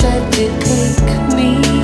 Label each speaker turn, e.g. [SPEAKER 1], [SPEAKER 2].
[SPEAKER 1] tried to take me.